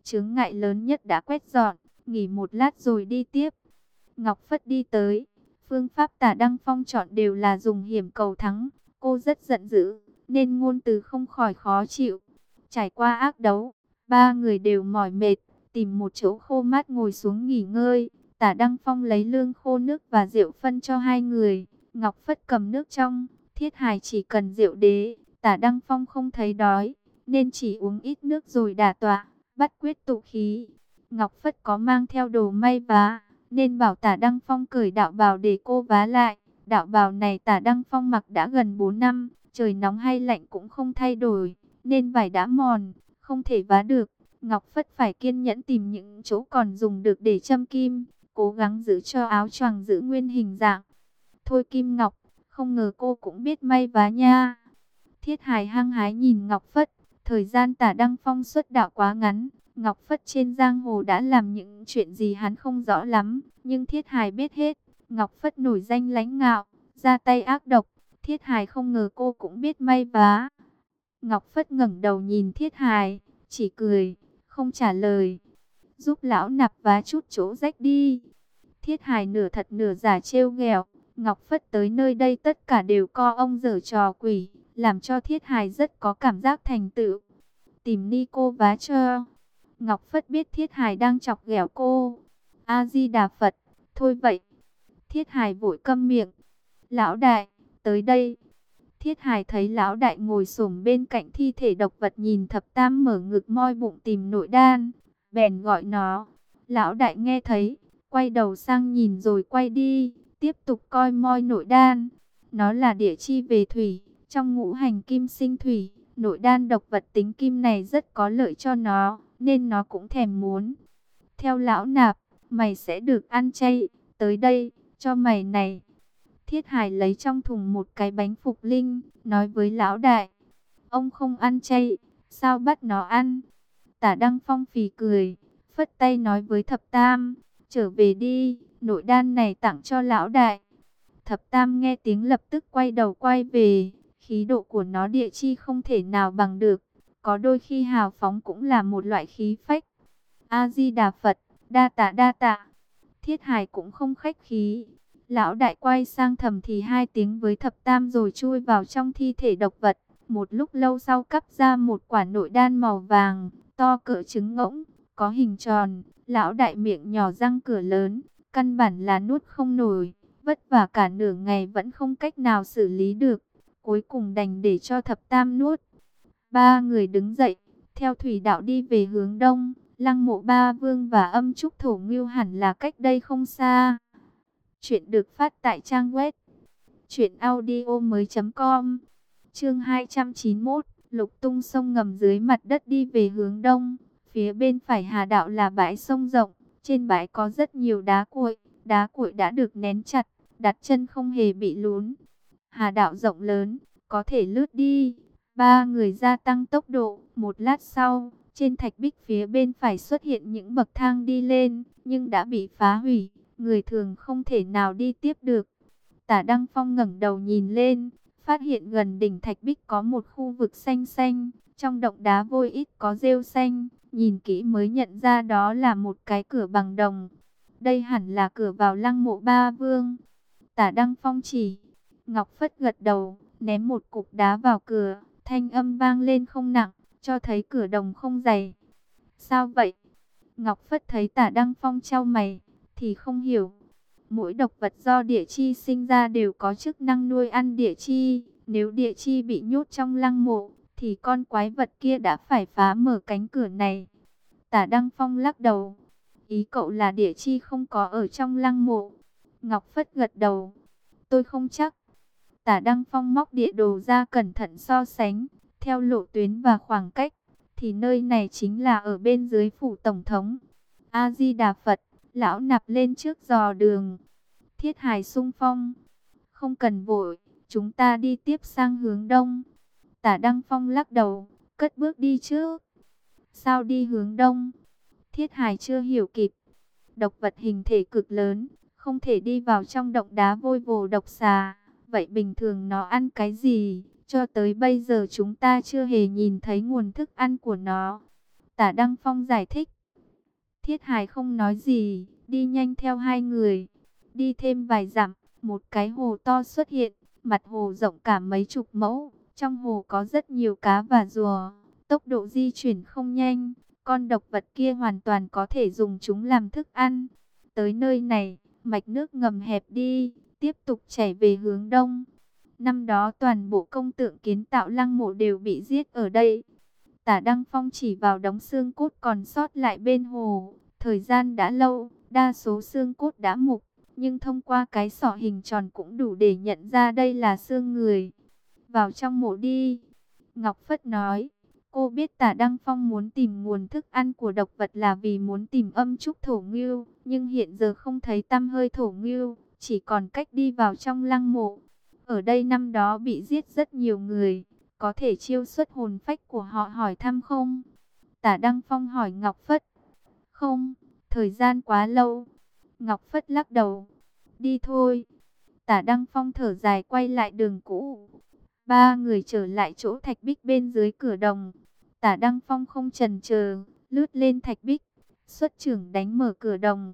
Chướng ngại lớn nhất đã quét dọn, nghỉ một lát rồi đi tiếp. Ngọc Phất đi tới. Phương pháp tả Đăng Phong chọn đều là dùng hiểm cầu thắng. Cô rất giận dữ, nên ngôn từ không khỏi khó chịu. Trải qua ác đấu, ba người đều mỏi mệt, tìm một chỗ khô mát ngồi xuống nghỉ ngơi. Tả Đăng Phong lấy lương khô nước và rượu phân cho hai người. Ngọc Phất cầm nước trong, Thiết Hải chỉ cần rượu đế. Tả Đăng Phong không thấy đói, nên chỉ uống ít nước rồi đả tọa, bắt quyết tụ khí. Ngọc Phất có mang theo đồ may vá, nên bảo tả Đăng Phong cởi đạo bào để cô vá lại. Đạo bào này tả Đăng Phong mặc đã gần 4 năm, trời nóng hay lạnh cũng không thay đổi, nên vải đã mòn, không thể vá được. Ngọc Phất phải kiên nhẫn tìm những chỗ còn dùng được để châm kim, cố gắng giữ cho áo choàng giữ nguyên hình dạng. Thôi Kim Ngọc, không ngờ cô cũng biết may vá nha. Thiết Hải hăng hái nhìn Ngọc Phất, thời gian tả Đăng Phong xuất đạo quá ngắn, Ngọc Phất trên giang hồ đã làm những chuyện gì hắn không rõ lắm, nhưng Thiết Hải biết hết. Ngọc Phất nổi danh lãnh ngạo, ra tay ác độc, Thiết Hải không ngờ cô cũng biết may vá. Ngọc Phất ngẩng đầu nhìn Thiết Hải, chỉ cười, không trả lời. Giúp lão nạp vá chút chỗ rách đi. Thiết Hải nửa thật nửa giả trêu ghẹo, Ngọc Phất tới nơi đây tất cả đều co ông dở trò quỷ, làm cho Thiết Hải rất có cảm giác thành tựu. Tìm ni cô vá cho. Ngọc Phất biết Thiết Hải đang chọc ghẹo cô. A-di-đà Phật, thôi vậy. Thiết Hải vội câm miệng. Lão đại, tới đây. Thiết Hải thấy lão đại ngồi xổm bên cạnh thi thể độc vật nhìn thập tam mở ngực moi bụng tìm nội đan. Bèn gọi nó. Lão đại nghe thấy, quay đầu sang nhìn rồi quay đi, tiếp tục coi moi nội đan. Nó là địa chi về thủy, trong ngũ hành kim sinh thủy, nội đan độc vật tính kim này rất có lợi cho nó, nên nó cũng thèm muốn. Theo lão nạp, mày sẽ được ăn chay, tới đây, cho mày này. Thiết Hải lấy trong thùng một cái bánh phục linh, nói với lão đại. Ông không ăn chay, sao bắt nó ăn? Tả Đăng Phong phì cười, phất tay nói với thập tam, trở về đi, nội đan này tặng cho lão đại. Thập tam nghe tiếng lập tức quay đầu quay về, khí độ của nó địa chi không thể nào bằng được. Có đôi khi hào phóng cũng là một loại khí phách. A-di-đà Phật, đa tạ đa tạ. Thiết Hải cũng không khách khí, Lão đại quay sang thầm thì hai tiếng với thập tam rồi chui vào trong thi thể độc vật. Một lúc lâu sau cắp ra một quả nội đan màu vàng, to cỡ trứng ngỗng, có hình tròn. Lão đại miệng nhỏ răng cửa lớn, căn bản là nuốt không nổi. Vất vả cả nửa ngày vẫn không cách nào xử lý được. Cuối cùng đành để cho thập tam nuốt. Ba người đứng dậy, theo thủy đạo đi về hướng đông. Lăng mộ ba vương và âm trúc thổ ngưu hẳn là cách đây không xa. Chuyện được phát tại trang web truyệnaudiomoi.com. Chương 291, Lục Tung sông ngầm dưới mặt đất đi về hướng đông, phía bên phải Hà đạo là bãi sông rộng, trên bãi có rất nhiều đá cuội, đá cuội đã được nén chặt, đặt chân không hề bị lún. Hà đạo rộng lớn, có thể lướt đi. Ba người gia tăng tốc độ, một lát sau, trên thạch bích phía bên phải xuất hiện những bậc thang đi lên, nhưng đã bị phá hủy người thường không thể nào đi tiếp được. Tả Đăng Phong ngẩng đầu nhìn lên, phát hiện gần đỉnh Thạch Bích có một khu vực xanh xanh, trong động đá vôi ít có rêu xanh, nhìn kỹ mới nhận ra đó là một cái cửa bằng đồng. Đây hẳn là cửa vào lăng mộ ba vương. Tả Đăng Phong chỉ, Ngọc Phất gật đầu, ném một cục đá vào cửa, thanh âm vang lên không nặng, cho thấy cửa đồng không dày. Sao vậy? Ngọc Phất thấy tả Đăng Phong trao mày, thì không hiểu. Mỗi độc vật do địa chi sinh ra đều có chức năng nuôi ăn địa chi. Nếu địa chi bị nhốt trong lăng mộ, thì con quái vật kia đã phải phá mở cánh cửa này. Tả Đăng Phong lắc đầu. Ý cậu là địa chi không có ở trong lăng mộ. Ngọc Phất gật đầu. Tôi không chắc. Tả Đăng Phong móc địa đồ ra cẩn thận so sánh. Theo lộ tuyến và khoảng cách, thì nơi này chính là ở bên dưới phủ tổng thống. A-di-đà Phật lão nạp lên trước dò đường. Thiết hài sung phong. Không cần vội, chúng ta đi tiếp sang hướng đông. Tả Đăng Phong lắc đầu, cất bước đi trước. Sao đi hướng đông? Thiết hài chưa hiểu kịp. Độc vật hình thể cực lớn, không thể đi vào trong động đá vôi vồ độc xà. Vậy bình thường nó ăn cái gì? Cho tới bây giờ chúng ta chưa hề nhìn thấy nguồn thức ăn của nó. Tả Đăng Phong giải thích. Thiết Hải không nói gì, đi nhanh theo hai người. Đi thêm vài dặm, một cái hồ to xuất hiện, mặt hồ rộng cả mấy chục mẫu. Trong hồ có rất nhiều cá và rùa, tốc độ di chuyển không nhanh. Con độc vật kia hoàn toàn có thể dùng chúng làm thức ăn. Tới nơi này, mạch nước ngầm hẹp đi, tiếp tục chảy về hướng đông. Năm đó toàn bộ công tượng kiến tạo lăng mộ đều bị giết ở đây. Tả Đăng Phong chỉ vào đóng xương cốt còn sót lại bên hồ. Thời gian đã lâu, Đa số xương cốt đã mục, nhưng thông qua cái sọ hình tròn cũng đủ để nhận ra đây là xương người. Vào trong mộ đi. Ngọc Phất nói, cô biết tả Đăng Phong muốn tìm nguồn thức ăn của độc vật là vì muốn tìm âm trúc thổ ngưu, nhưng hiện giờ không thấy tăm hơi thổ ngưu, chỉ còn cách đi vào trong lăng mộ. Ở đây năm đó bị giết rất nhiều người, có thể chiêu xuất hồn phách của họ hỏi thăm không? Tả Đăng Phong hỏi Ngọc Phất. Không, thời gian quá lâu. Ngọc Phất lắc đầu. Đi thôi. Tả Đăng Phong thở dài quay lại đường cũ. Ba người trở lại chỗ thạch bích bên dưới cửa đồng. Tả Đăng Phong không chần chờ, lướt lên thạch bích, xuất trưởng đánh mở cửa đồng.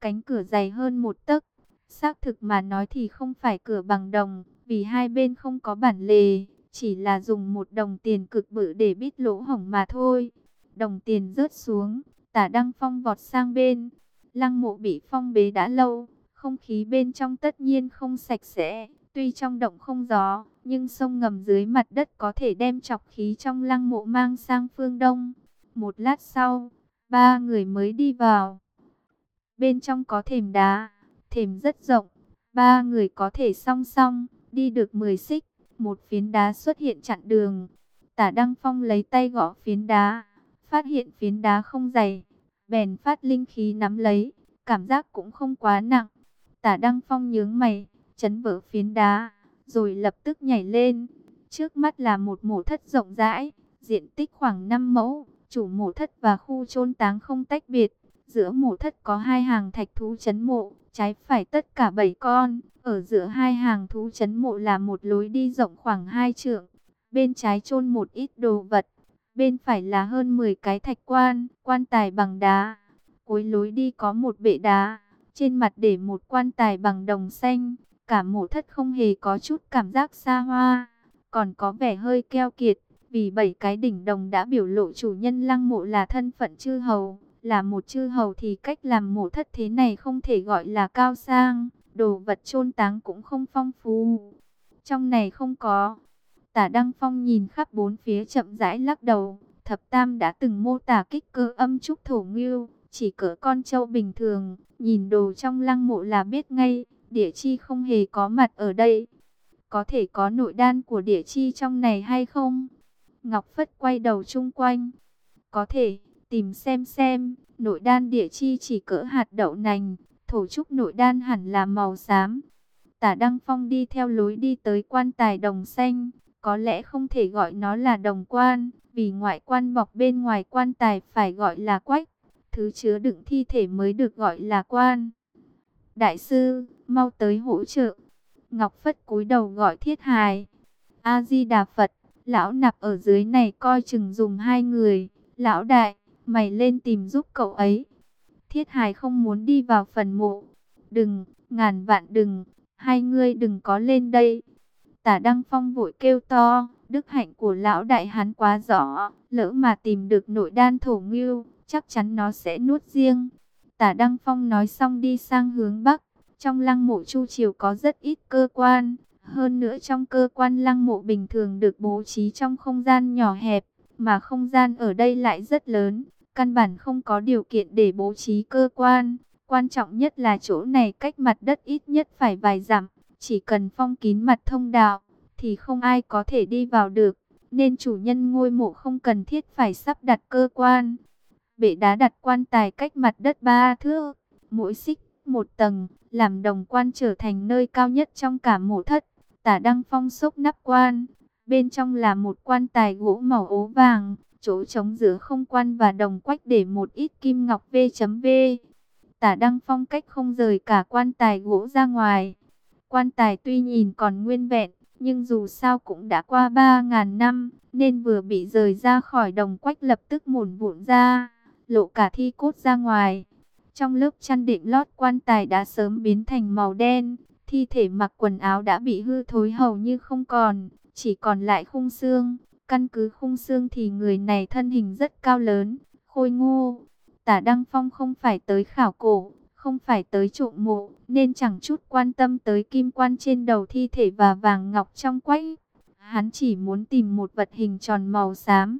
Cánh cửa dày hơn một tấc. Xác thực mà nói thì không phải cửa bằng đồng, vì hai bên không có bản lề, chỉ là dùng một đồng tiền cực bự để bít lỗ hổng mà thôi. Đồng tiền rớt xuống, tả Đăng Phong vọt sang bên. Lăng mộ bị phong bế đã lâu, không khí bên trong tất nhiên không sạch sẽ. Tuy trong động không gió, nhưng sông ngầm dưới mặt đất có thể đem chọc khí trong lăng mộ mang sang phương đông. Một lát sau, ba người mới đi vào. Bên trong có thềm đá, thềm rất rộng, ba người có thể song song, đi được 10 xích. Một phiến đá xuất hiện chặn đường. Tả Đăng Phong lấy tay gõ phiến đá, phát hiện phiến đá không dày, bèn phát linh khí nắm lấy, cảm giác cũng không quá nặng. Tả Đăng Phong nhướng mày, chấn vỡ phiến đá, rồi lập tức nhảy lên. Trước mắt là một mộ thất rộng rãi, diện tích khoảng 5 mẫu, chủ mộ thất và khu chôn táng không tách biệt. Giữa mộ thất có hai hàng thạch thú chấn mộ, trái phải tất cả bảy con. Ở giữa hai hàng thú chấn mộ là một lối đi rộng khoảng hai trượng. Bên trái chôn một ít đồ vật, bên phải là hơn 10 cái thạch quan, quan tài bằng đá. Cuối lối đi có một bệ đá, trên mặt để một quan tài bằng đồng xanh. Cả mộ thất không hề có chút cảm giác xa hoa, còn có vẻ hơi keo kiệt, vì bảy cái đỉnh đồng đã biểu lộ chủ nhân lăng mộ là thân phận chư hầu. Là một chư hầu thì cách làm mộ thất thế này không thể gọi là cao sang, đồ vật chôn táng cũng không phong phú. Trong này không có. Tả Đăng Phong nhìn khắp bốn phía chậm rãi lắc đầu, thập tam đã từng mô tả kích cơ âm trúc thổ ngưu, chỉ cỡ con trâu bình thường, nhìn đồ trong lăng mộ là biết ngay, địa chi không hề có mặt ở đây. Có thể có nội đan của địa chi trong này hay không? Ngọc Phất quay đầu chung quanh. Có thể, tìm xem xem, nội đan địa chi chỉ cỡ hạt đậu nành, thổ trúc nội đan hẳn là màu xám. Tả Đăng Phong đi theo lối đi tới quan tài đồng xanh, có lẽ không thể gọi nó là đồng quan, vì ngoại quan bọc bên ngoài quan tài phải gọi là quách, thứ chứa đựng thi thể mới được gọi là quan. Đại sư, mau tới hỗ trợ. Ngọc Phất cúi đầu gọi thiết hài. A-di-đà Phật, lão nạp ở dưới này coi chừng dùng hai người. Lão đại, mày lên tìm giúp cậu ấy. Thiết hài không muốn đi vào phần mộ. Đừng, ngàn vạn đừng, hai ngươi đừng có lên đây. Tả Đăng Phong vội kêu to, đức hạnh của lão đại hắn quá rõ, lỡ mà tìm được nội đan thổ ngưu, chắc chắn nó sẽ nuốt riêng. Tả Đăng Phong nói xong đi sang hướng Bắc, trong lăng mộ Chu Triều có rất ít cơ quan, hơn nữa trong cơ quan lăng mộ bình thường được bố trí trong không gian nhỏ hẹp, mà không gian ở đây lại rất lớn, căn bản không có điều kiện để bố trí cơ quan. Quan trọng nhất là chỗ này cách mặt đất ít nhất phải vài dặm, chỉ cần phong kín mặt thông đạo, thì không ai có thể đi vào được, nên chủ nhân ngôi mộ không cần thiết phải sắp đặt cơ quan. Bệ đá đặt quan tài cách mặt đất ba thước, mỗi xích một tầng, làm đồng quan trở thành nơi cao nhất trong cả mộ thất. Tả Đăng Phong sốc nắp quan, bên trong là một quan tài gỗ màu ố vàng, chỗ trống giữa không quan và đồng quách để một ít kim ngọc V.V. Tả Đăng Phong cách không rời cả quan tài gỗ ra ngoài. Quan tài tuy nhìn còn nguyên vẹn, nhưng dù sao cũng đã qua 3.000 năm, nên vừa bị rời ra khỏi đồng quách lập tức mủn vụn ra, lộ cả thi cốt ra ngoài. Trong lớp chăn đệm lót quan tài đã sớm biến thành màu đen, thi thể mặc quần áo đã bị hư thối hầu như không còn, chỉ còn lại khung xương. Căn cứ khung xương thì người này thân hình rất cao lớn, khôi ngô. Tả Đăng Phong không phải tới khảo cổ, không phải tới trộm mộ, nên chẳng chút quan tâm tới kim quan trên đầu thi thể và vàng ngọc trong quách. Hắn chỉ muốn tìm một vật hình tròn màu xám,